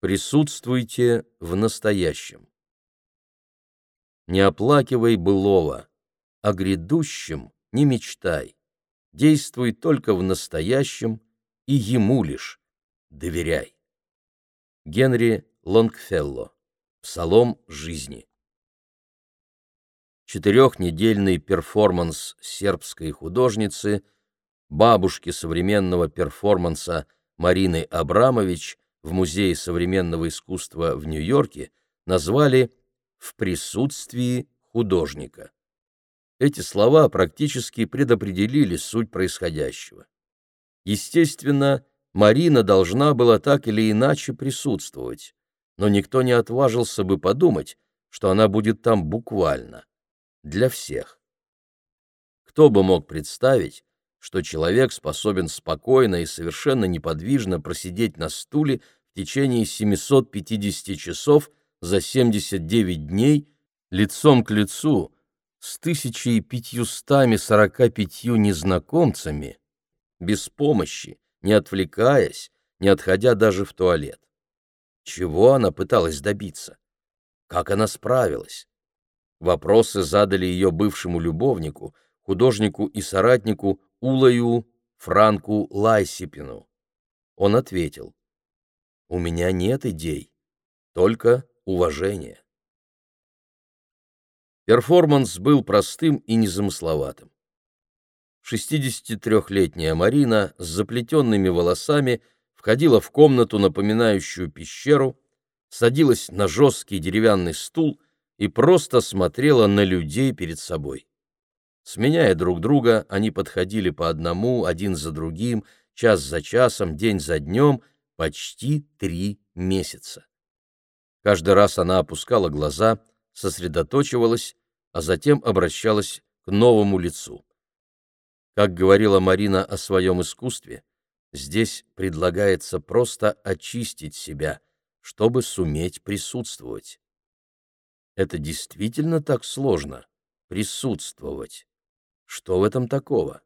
Присутствуйте в настоящем. Не оплакивай былого, о грядущем не мечтай. Действуй только в настоящем и ему лишь доверяй. Генри Лонгфелло. Псалом жизни. Четырехнедельный перформанс сербской художницы, бабушки современного перформанса Марины Абрамович в Музее современного искусства в Нью-Йорке назвали «В присутствии художника». Эти слова практически предопределили суть происходящего. Естественно, Марина должна была так или иначе присутствовать, но никто не отважился бы подумать, что она будет там буквально, для всех. Кто бы мог представить, что человек способен спокойно и совершенно неподвижно просидеть на стуле течение 750 часов за 79 дней лицом к лицу с 1545 незнакомцами, без помощи, не отвлекаясь, не отходя даже в туалет. Чего она пыталась добиться? Как она справилась? Вопросы задали ее бывшему любовнику, художнику и соратнику Улаю Франку Лайсипину. Он ответил, «У меня нет идей, только уважение». Перформанс был простым и незамысловатым. 63-летняя Марина с заплетенными волосами входила в комнату, напоминающую пещеру, садилась на жесткий деревянный стул и просто смотрела на людей перед собой. Сменяя друг друга, они подходили по одному, один за другим, час за часом, день за днем, почти три месяца. Каждый раз она опускала глаза, сосредоточивалась, а затем обращалась к новому лицу. Как говорила Марина о своем искусстве, здесь предлагается просто очистить себя, чтобы суметь присутствовать. Это действительно так сложно — присутствовать. Что в этом такого?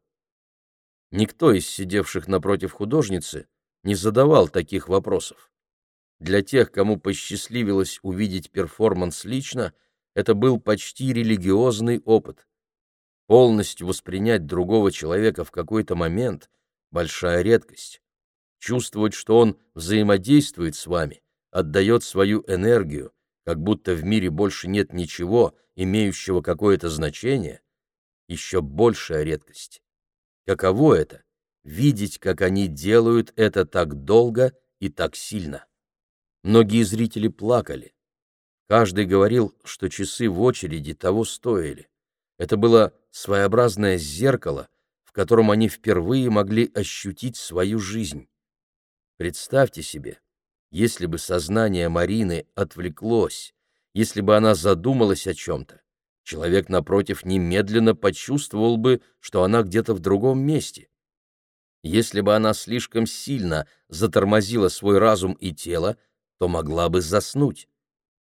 Никто из сидевших напротив художницы не задавал таких вопросов. Для тех, кому посчастливилось увидеть перформанс лично, это был почти религиозный опыт. Полностью воспринять другого человека в какой-то момент — большая редкость. Чувствовать, что он взаимодействует с вами, отдает свою энергию, как будто в мире больше нет ничего, имеющего какое-то значение, еще большая редкость. Каково это — видеть, как они делают это так долго и так сильно? Многие зрители плакали. Каждый говорил, что часы в очереди того стоили. Это было своеобразное зеркало, в котором они впервые могли ощутить свою жизнь. Представьте себе, если бы сознание Марины отвлеклось, если бы она задумалась о чем-то, человек, напротив, немедленно почувствовал бы, что она где-то в другом месте. Если бы она слишком сильно затормозила свой разум и тело, то могла бы заснуть.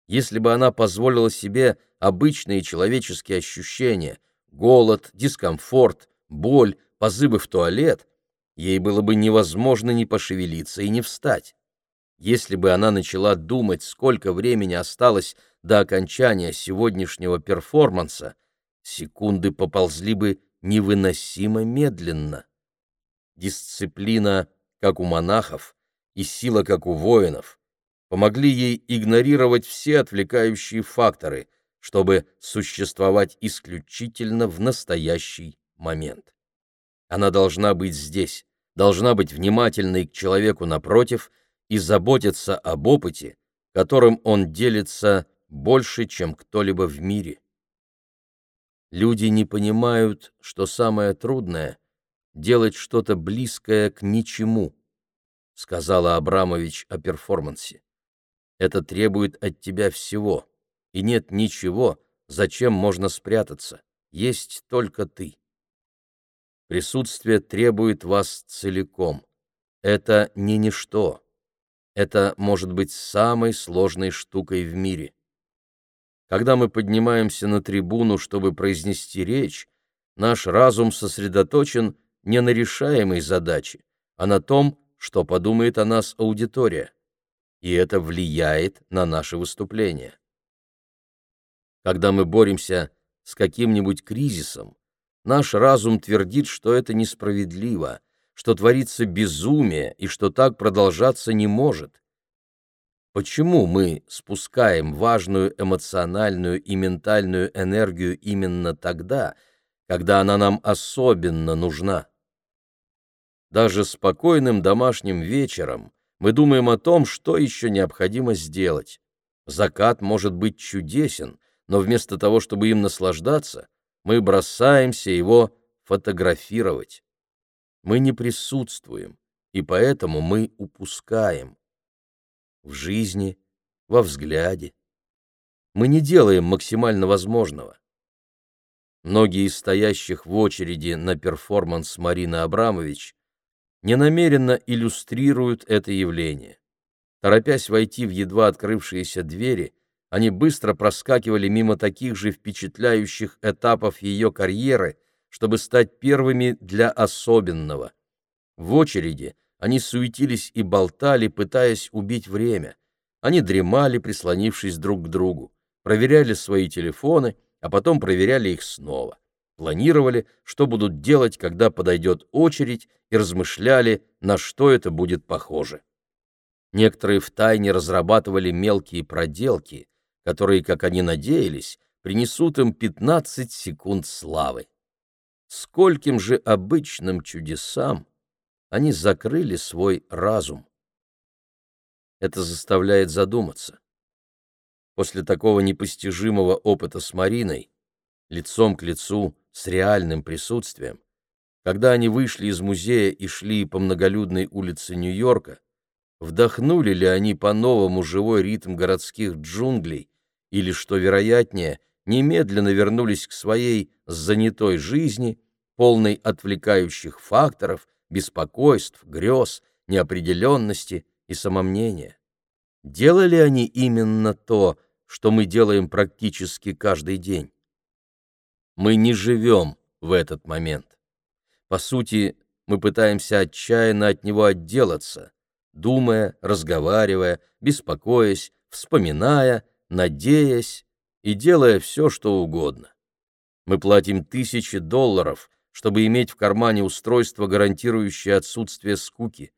Если бы она позволила себе обычные человеческие ощущения — голод, дискомфорт, боль, позывы в туалет — ей было бы невозможно ни пошевелиться и не встать. Если бы она начала думать, сколько времени осталось до окончания сегодняшнего перформанса, секунды поползли бы невыносимо медленно. Дисциплина, как у монахов, и сила, как у воинов, помогли ей игнорировать все отвлекающие факторы, чтобы существовать исключительно в настоящий момент. Она должна быть здесь, должна быть внимательной к человеку напротив и заботиться об опыте, которым он делится больше, чем кто-либо в мире. Люди не понимают, что самое трудное — делать что-то близкое к ничему, сказала Абрамович о перформансе. Это требует от тебя всего, и нет ничего, зачем можно спрятаться, есть только ты. Присутствие требует вас целиком. Это не ничто. Это может быть самой сложной штукой в мире. Когда мы поднимаемся на трибуну, чтобы произнести речь, наш разум сосредоточен не на решаемой задаче, а на том, что подумает о нас аудитория. и это влияет на наше выступление. Когда мы боремся с каким-нибудь кризисом, наш разум твердит, что это несправедливо, что творится безумие и что так продолжаться не может. Почему мы спускаем важную эмоциональную и ментальную энергию именно тогда, когда она нам особенно нужна? Даже спокойным домашним вечером мы думаем о том, что еще необходимо сделать. Закат может быть чудесен, но вместо того, чтобы им наслаждаться, мы бросаемся его фотографировать. Мы не присутствуем, и поэтому мы упускаем в жизни, во взгляде. Мы не делаем максимально возможного. Многие из стоящих в очереди на перформанс Марины Абрамович ненамеренно иллюстрируют это явление. Торопясь войти в едва открывшиеся двери, они быстро проскакивали мимо таких же впечатляющих этапов ее карьеры, чтобы стать первыми для особенного. В очереди они суетились и болтали, пытаясь убить время. Они дремали, прислонившись друг к другу, проверяли свои телефоны, а потом проверяли их снова. Планировали, что будут делать, когда подойдет очередь, и размышляли, на что это будет похоже. Некоторые втайне разрабатывали мелкие проделки, которые, как они надеялись, принесут им 15 секунд славы. Скольким же обычным чудесам они закрыли свой разум. Это заставляет задуматься. После такого непостижимого опыта с Мариной, лицом к лицу, с реальным присутствием, когда они вышли из музея и шли по многолюдной улице Нью-Йорка, вдохнули ли они по-новому живой ритм городских джунглей или, что вероятнее, немедленно вернулись к своей занятой жизни, полной отвлекающих факторов, беспокойств, грез, неопределенности и самомнения. Делали они именно то, что мы делаем практически каждый день? Мы не живем в этот момент. По сути, мы пытаемся отчаянно от него отделаться, думая, разговаривая, беспокоясь, вспоминая, надеясь и делая все, что угодно. Мы платим тысячи долларов чтобы иметь в кармане устройство, гарантирующее отсутствие скуки.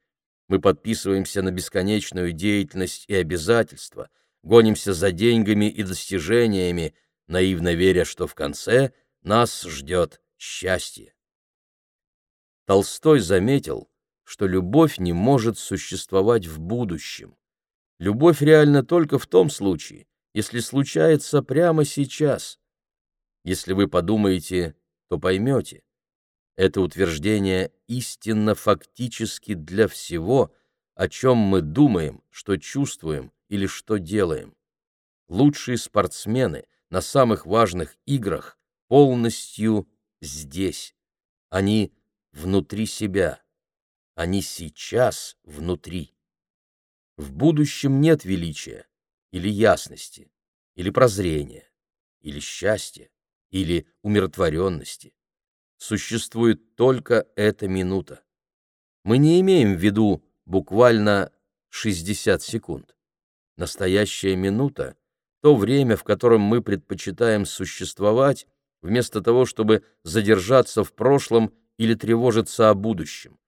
Мы подписываемся на бесконечную деятельность и обязательства, гонимся за деньгами и достижениями, наивно веря, что в конце нас ждет счастье. Толстой заметил, что любовь не может существовать в будущем. Любовь реальна только в том случае, если случается прямо сейчас. Если вы подумаете, то поймете. Это утверждение истинно фактически для всего, о чем мы думаем, что чувствуем или что делаем. Лучшие спортсмены на самых важных играх полностью здесь. Они внутри себя. Они сейчас внутри. В будущем нет величия, или ясности, или прозрения, или счастья, или умиротворенности существует только эта минута. Мы не имеем в виду буквально 60 секунд. Настоящая минута — то время, в котором мы предпочитаем существовать, вместо того, чтобы задержаться в прошлом или тревожиться о будущем.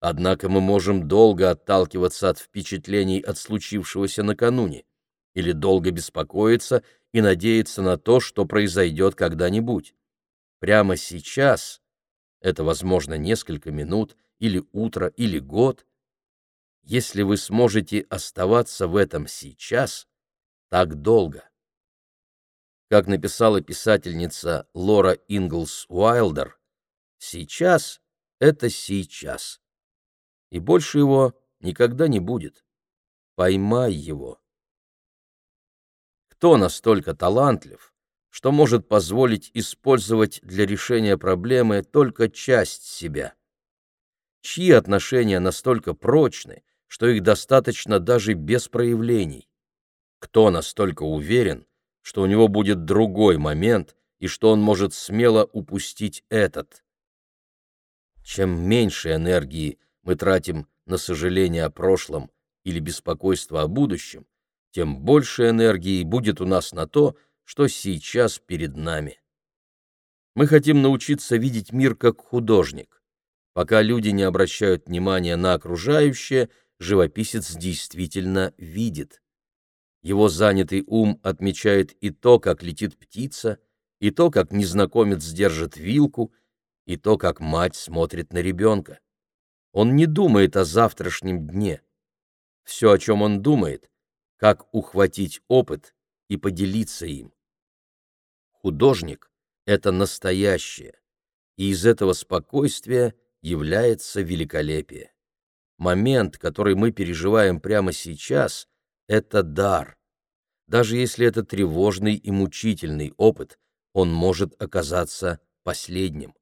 Однако мы можем долго отталкиваться от впечатлений от случившегося накануне, или долго беспокоиться и надеяться на то, что произойдет когда-нибудь прямо сейчас, это, возможно, несколько минут, или утро, или год, если вы сможете оставаться в этом сейчас так долго. Как написала писательница Лора Инглс Уайлдер, сейчас — это сейчас. И больше его никогда не будет. Поймай его. Кто настолько талантлив, что может позволить использовать для решения проблемы только часть себя. Чьи отношения настолько прочны, что их достаточно даже без проявлений? Кто настолько уверен, что у него будет другой момент и что он может смело упустить этот? Чем меньше энергии мы тратим на сожаление о прошлом или беспокойство о будущем, тем больше энергии будет у нас на то, что сейчас перед нами. Мы хотим научиться видеть мир как художник. Пока люди не обращают внимания на окружающее, живописец действительно видит. Его занятый ум отмечает и то, как летит птица, и то, как незнакомец держит вилку, и то, как мать смотрит на ребенка. Он не думает о завтрашнем дне. Все, о чем он думает, как ухватить опыт и поделиться им. Художник — это настоящее, и из этого спокойствия является великолепие. Момент, который мы переживаем прямо сейчас, — это дар. Даже если это тревожный и мучительный опыт, он может оказаться последним.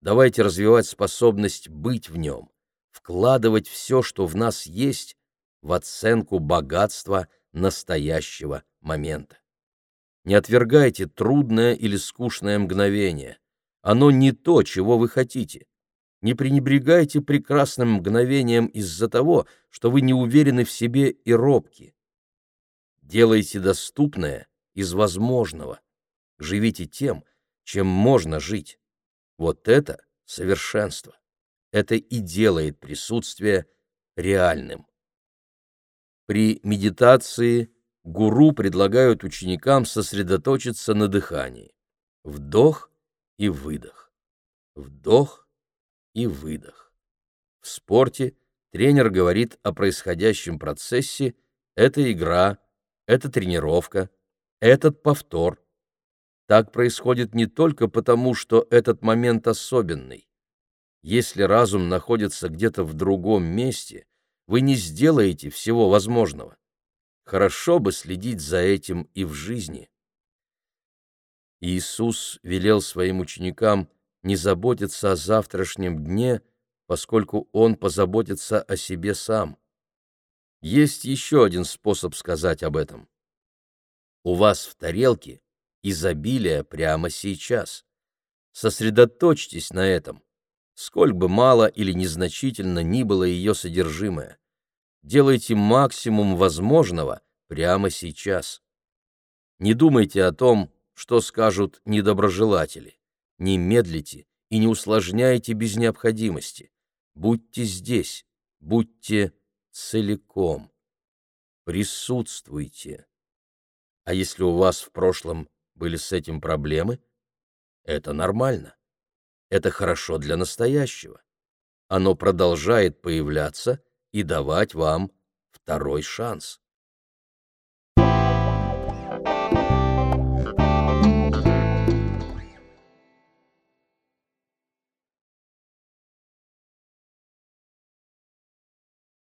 Давайте развивать способность быть в нем, вкладывать все, что в нас есть, в оценку богатства настоящего момента. Не отвергайте трудное или скучное мгновение. Оно не то, чего вы хотите. Не пренебрегайте прекрасным мгновением из-за того, что вы не уверены в себе и робки. Делайте доступное из возможного. Живите тем, чем можно жить. Вот это совершенство. Это и делает присутствие реальным. При медитации гуру предлагают ученикам сосредоточиться на дыхании. Вдох и выдох. Вдох и выдох. В спорте тренер говорит о происходящем процессе «это игра», «это тренировка», «этот повтор», так происходит не только потому, что этот момент особенный. Если разум находится где-то в другом месте, вы не сделаете всего возможного. Хорошо бы следить за этим и в жизни. Иисус велел своим ученикам не заботиться о завтрашнем дне, поскольку Он позаботится о себе сам. Есть еще один способ сказать об этом. У вас в тарелке изобилия прямо сейчас. Сосредоточьтесь на этом, сколь бы мало или незначительно ни было ее содержимое. Делайте максимум возможного прямо сейчас. Не думайте о том, что скажут недоброжелатели. Не медлите и не усложняйте без необходимости. Будьте здесь, будьте целиком. Присутствуйте. А если у вас в прошлом были с этим проблемы, это нормально. Это хорошо для настоящего. Оно продолжает появляться и давать вам второй шанс.